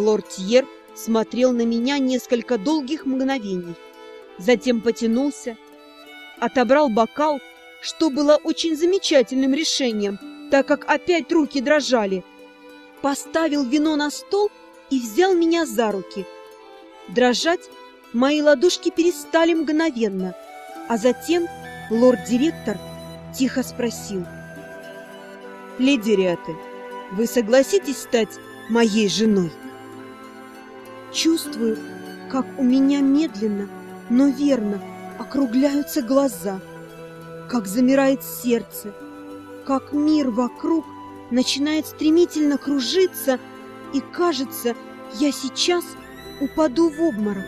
Лорд Тьер смотрел на меня несколько долгих мгновений. Затем потянулся, отобрал бокал, что было очень замечательным решением, так как опять руки дрожали. Поставил вино на стол и взял меня за руки. Дрожать мои ладошки перестали мгновенно, а затем лорд-директор тихо спросил. «Леди Риаты, вы согласитесь стать моей женой?» Чувствую, как у меня медленно, но верно округляются глаза, как замирает сердце, как мир вокруг начинает стремительно кружиться, и кажется, я сейчас упаду в обморок.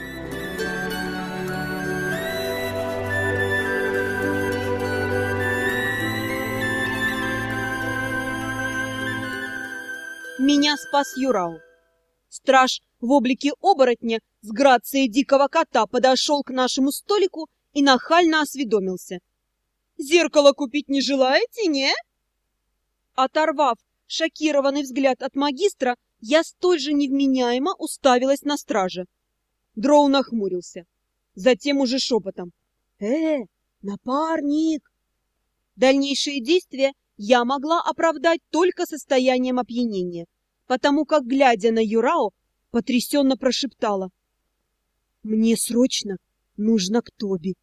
Меня спас Юрау. Страж в облике оборотня с грацией дикого кота подошел к нашему столику и нахально осведомился. «Зеркало купить не желаете, не?» Оторвав шокированный взгляд от магистра, я столь же невменяемо уставилась на стража. Дроу нахмурился. Затем уже шепотом. «Э, напарник!» Дальнейшие действия я могла оправдать только состоянием опьянения, потому как, глядя на Юрао, потрясенно прошептала. «Мне срочно нужно к Тоби».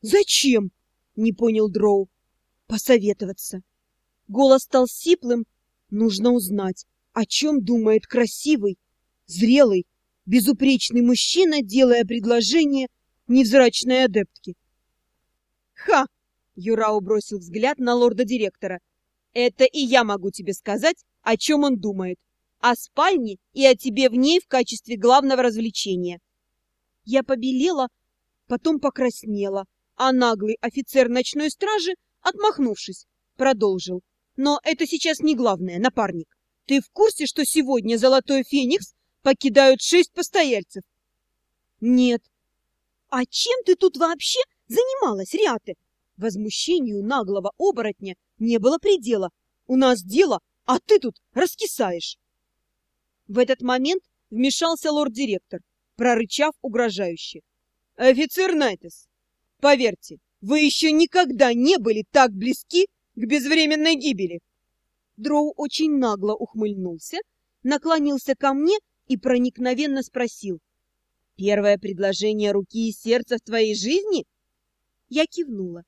«Зачем?» — не понял Дроу. «Посоветоваться». Голос стал сиплым. Нужно узнать, о чем думает красивый, зрелый, безупречный мужчина, делая предложение невзрачной адептке. «Ха!» — Юрау бросил взгляд на лорда-директора. «Это и я могу тебе сказать, о чем он думает. О спальне и о тебе в ней в качестве главного развлечения». Я побелела, потом покраснела, а наглый офицер ночной стражи, отмахнувшись, продолжил. «Но это сейчас не главное, напарник. Ты в курсе, что сегодня Золотой Феникс покидают шесть постояльцев? Нет. А чем ты тут вообще занималась, Риате? Возмущению наглого оборотня не было предела. У нас дело, а ты тут раскисаешь. В этот момент вмешался лорд-директор, прорычав угрожающе. Офицер Найтес, поверьте, вы еще никогда не были так близки к безвременной гибели. Дроу очень нагло ухмыльнулся, наклонился ко мне и проникновенно спросил. «Первое предложение руки и сердца в твоей жизни?» Я кивнула.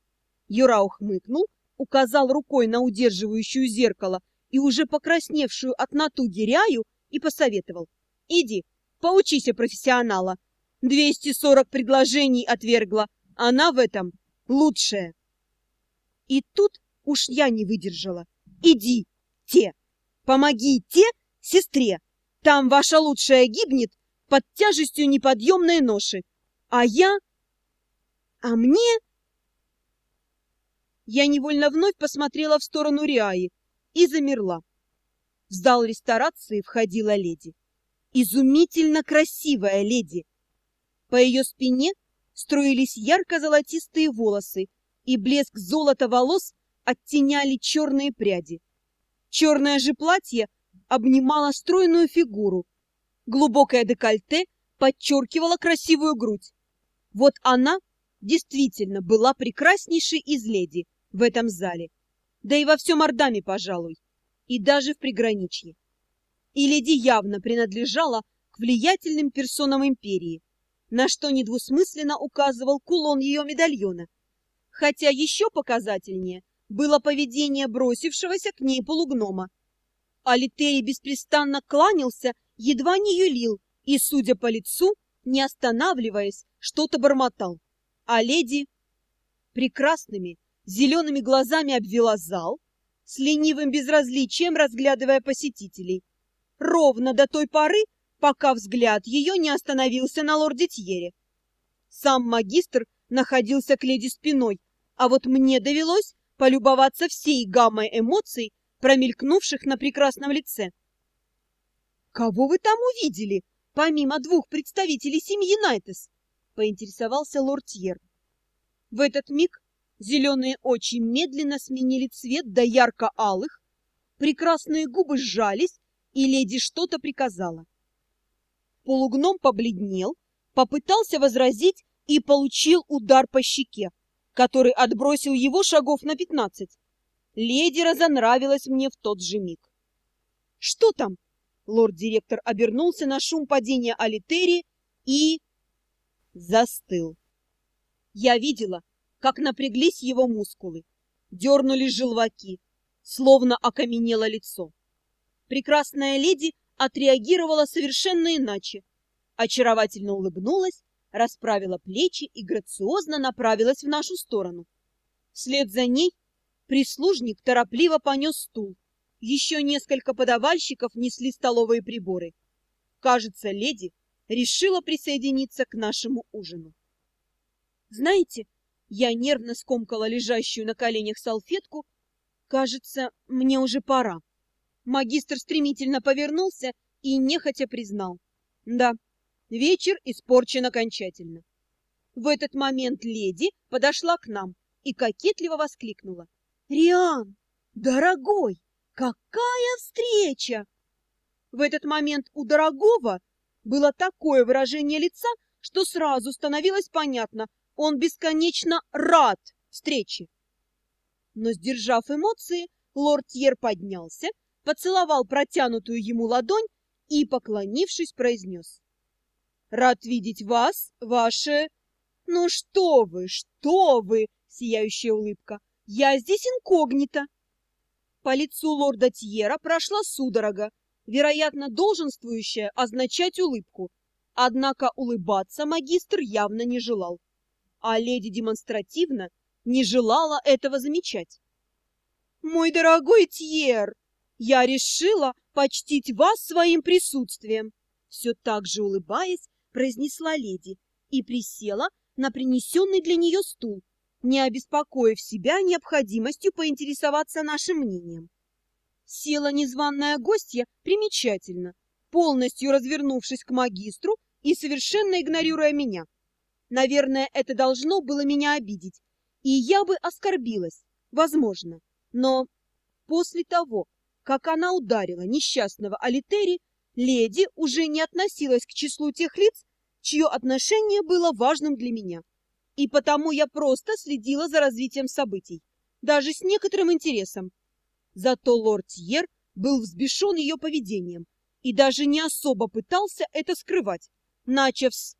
Юра ухмыкнул, указал рукой на удерживающую зеркало и уже покрасневшую от натуги Ряю и посоветовал. «Иди, поучись у профессионала. 240 предложений отвергла, она в этом лучшая». И тут уж я не выдержала. «Иди!» те. Помогите сестре. Там ваша лучшая гибнет под тяжестью неподъемной ноши. А я... А мне... Я невольно вновь посмотрела в сторону Риаи и замерла. В зал ресторации входила леди. Изумительно красивая леди. По ее спине струились ярко-золотистые волосы, и блеск золота волос оттеняли черные пряди. Черное же платье обнимало стройную фигуру. Глубокое декольте подчеркивало красивую грудь. Вот она действительно была прекраснейшей из леди в этом зале. Да и во всем Ордаме, пожалуй. И даже в приграничье. И леди явно принадлежала к влиятельным персонам империи, на что недвусмысленно указывал кулон ее медальона. Хотя еще показательнее было поведение бросившегося к ней полугнома. Алитери беспрестанно кланялся, едва не юлил, и, судя по лицу, не останавливаясь, что-то бормотал. А леди прекрасными зелеными глазами обвела зал, с ленивым безразличием разглядывая посетителей. Ровно до той поры, пока взгляд ее не остановился на лорде Тьере. Сам магистр находился к леди спиной, а вот мне довелось полюбоваться всей гаммой эмоций, промелькнувших на прекрасном лице. «Кого вы там увидели, помимо двух представителей семьи Найтес?» — поинтересовался лорд Тьер. В этот миг зеленые очи медленно сменили цвет до ярко-алых, прекрасные губы сжались, и леди что-то приказала. полугном побледнел, попытался возразить и получил удар по щеке, который отбросил его шагов на пятнадцать. Леди разонравилась мне в тот же миг. «Что там?» Лорд-директор обернулся на шум падения Алитери и... застыл. Я видела, как напряглись его мускулы, дернулись желваки, словно окаменело лицо. Прекрасная леди отреагировала совершенно иначе, очаровательно улыбнулась, расправила плечи и грациозно направилась в нашу сторону. Вслед за ней прислужник торопливо понес стул. Еще несколько подавальщиков несли столовые приборы. Кажется, леди решила присоединиться к нашему ужину. Знаете, я нервно скомкала лежащую на коленях салфетку. Кажется, мне уже пора. Магистр стремительно повернулся и нехотя признал. Да, вечер испорчен окончательно. В этот момент леди подошла к нам и кокетливо воскликнула. «Риан, дорогой, какая встреча!» В этот момент у дорогого было такое выражение лица, что сразу становилось понятно, он бесконечно рад встрече. Но, сдержав эмоции, лорд Тьер поднялся, поцеловал протянутую ему ладонь и, поклонившись, произнес. «Рад видеть вас, ваше...» «Ну что вы, что вы!» — сияющая улыбка. «Я здесь инкогнито!» По лицу лорда Тьера прошла судорога, вероятно, долженствующая означать улыбку. Однако улыбаться магистр явно не желал а леди демонстративно не желала этого замечать. «Мой дорогой Тьер, я решила почтить вас своим присутствием!» Все так же улыбаясь, произнесла леди и присела на принесенный для нее стул, не обеспокоив себя необходимостью поинтересоваться нашим мнением. Села незваная гостья примечательно, полностью развернувшись к магистру и совершенно игнорируя меня. Наверное, это должно было меня обидеть, и я бы оскорбилась, возможно. Но после того, как она ударила несчастного Алитери, леди уже не относилась к числу тех лиц, чье отношение было важным для меня. И потому я просто следила за развитием событий, даже с некоторым интересом. Зато лорд Тьер был взбешен ее поведением и даже не особо пытался это скрывать, начав с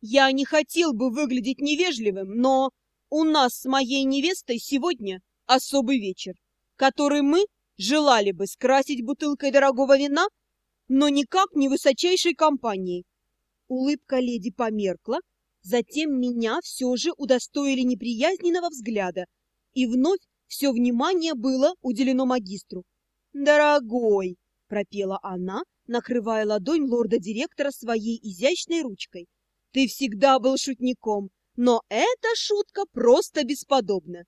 я не хотел бы выглядеть невежливым, но у нас с моей невестой сегодня особый вечер, который мы желали бы скрасить бутылкой дорогого вина, но никак не высочайшей компанией. Улыбка леди померкла, затем меня все же удостоили неприязненного взгляда, и вновь все внимание было уделено магистру. «Дорогой!» — пропела она, накрывая ладонь лорда-директора своей изящной ручкой — ты всегда был шутником, но эта шутка просто бесподобна.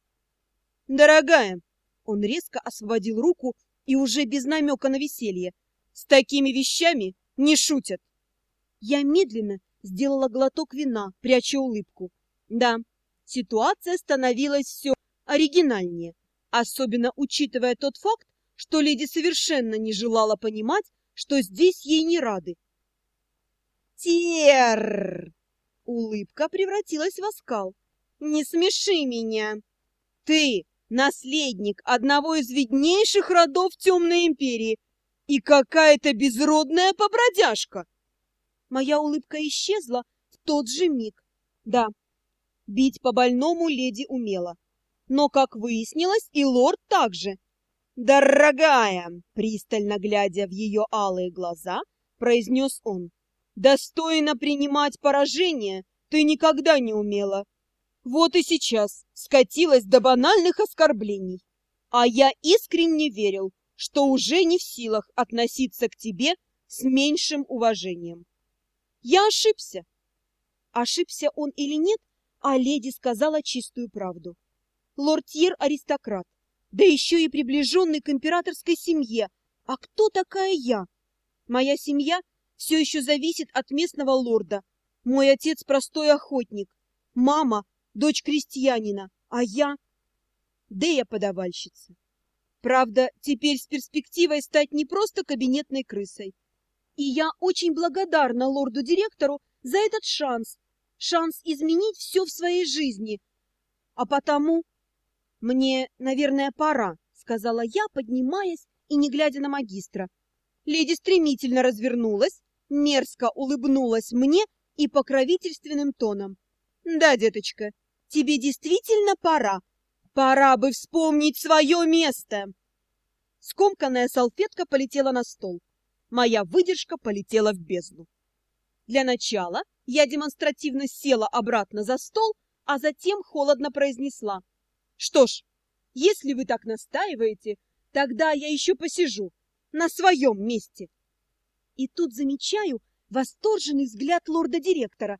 Дорогая, он резко освободил руку и уже без намека на веселье. С такими вещами не шутят. Я медленно сделала глоток вина, пряча улыбку. Да, ситуация становилась все оригинальнее, особенно учитывая тот факт, что леди совершенно не желала понимать, что здесь ей не рады. Тер! Улыбка превратилась в оскал. Не смеши меня! Ты наследник одного из виднейших родов Темной Империи и какая-то безродная побродяжка. Моя улыбка исчезла в тот же миг. Да, бить по больному леди умела. Но, как выяснилось, и лорд также. «Дорогая!» — пристально глядя в ее алые глаза, произнес он. Достойно принимать поражение ты никогда не умела. Вот и сейчас скатилась до банальных оскорблений. А я искренне верил, что уже не в силах относиться к тебе с меньшим уважением. Я ошибся. Ошибся он или нет, а леди сказала чистую правду. Лортьер аристократ, да еще и приближенный к императорской семье. А кто такая я? Моя семья все еще зависит от местного лорда. Мой отец простой охотник, мама — дочь крестьянина, а я — Дея подавальщица. Правда, теперь с перспективой стать не просто кабинетной крысой, И я очень благодарна лорду-директору за этот шанс, шанс изменить все в своей жизни. А потому мне, наверное, пора, сказала я, поднимаясь и не глядя на магистра. Леди стремительно развернулась, мерзко улыбнулась мне и покровительственным тоном. «Да, деточка, тебе действительно пора. Пора бы вспомнить свое место!» Скомканная салфетка полетела на стол. Моя выдержка полетела в бездну. Для начала я демонстративно села обратно за стол, а затем холодно произнесла. «Что ж, если вы так настаиваете, тогда я еще посижу на своем месте». И тут замечаю восторженный взгляд лорда-директора,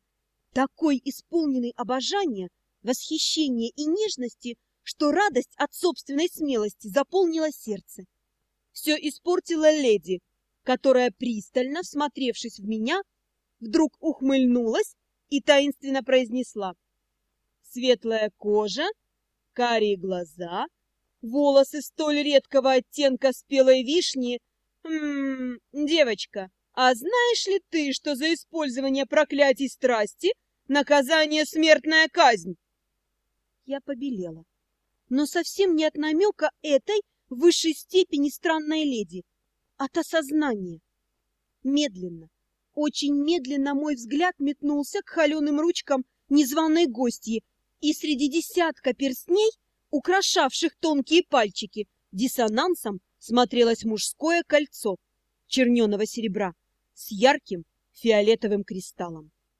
такой исполненный обожания, восхищения и нежности, что радость от собственной смелости заполнила сердце. Все испортила леди, которая, пристально всмотревшись в меня, вдруг ухмыльнулась и таинственно произнесла. Светлая кожа, карие глаза, волосы столь редкого оттенка спелой вишни. М девочка, а знаешь ли ты, что за использование проклятий страсти наказание смертная казнь? Я побелела, но совсем не от намека этой в высшей степени странной леди, от осознания. Медленно, очень медленно мой взгляд метнулся к холеным ручкам незваной гостьи, и среди десятка перстней, украшавших тонкие пальчики, диссонансом смотрелось мужское кольцо черненого серебра с ярким фиолетовым кристаллом.